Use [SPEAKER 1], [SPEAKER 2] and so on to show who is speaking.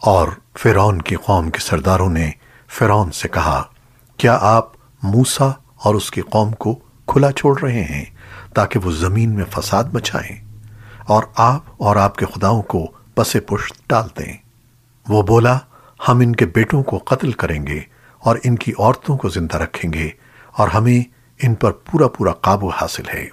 [SPEAKER 1] اور فرعون کی قوم کے سرداروں نے فرعون سے کہا، کیا آپ موسیٰ اور اس کی قوم کو کھلا چھوڑ رہے ہیں تاکہ وہ زمین میں فساد مچائیں؟ اور آپ اور آپ کے خداؤں کو پس پشت ڈال دیں۔ وہ بولا، ہم ان کے بیٹوں کو قتل کریں گے اور ان کی عورتوں کو زندہ رکھیں گے اور ہمیں ان پر پورا پورا قابو حاصل ہے۔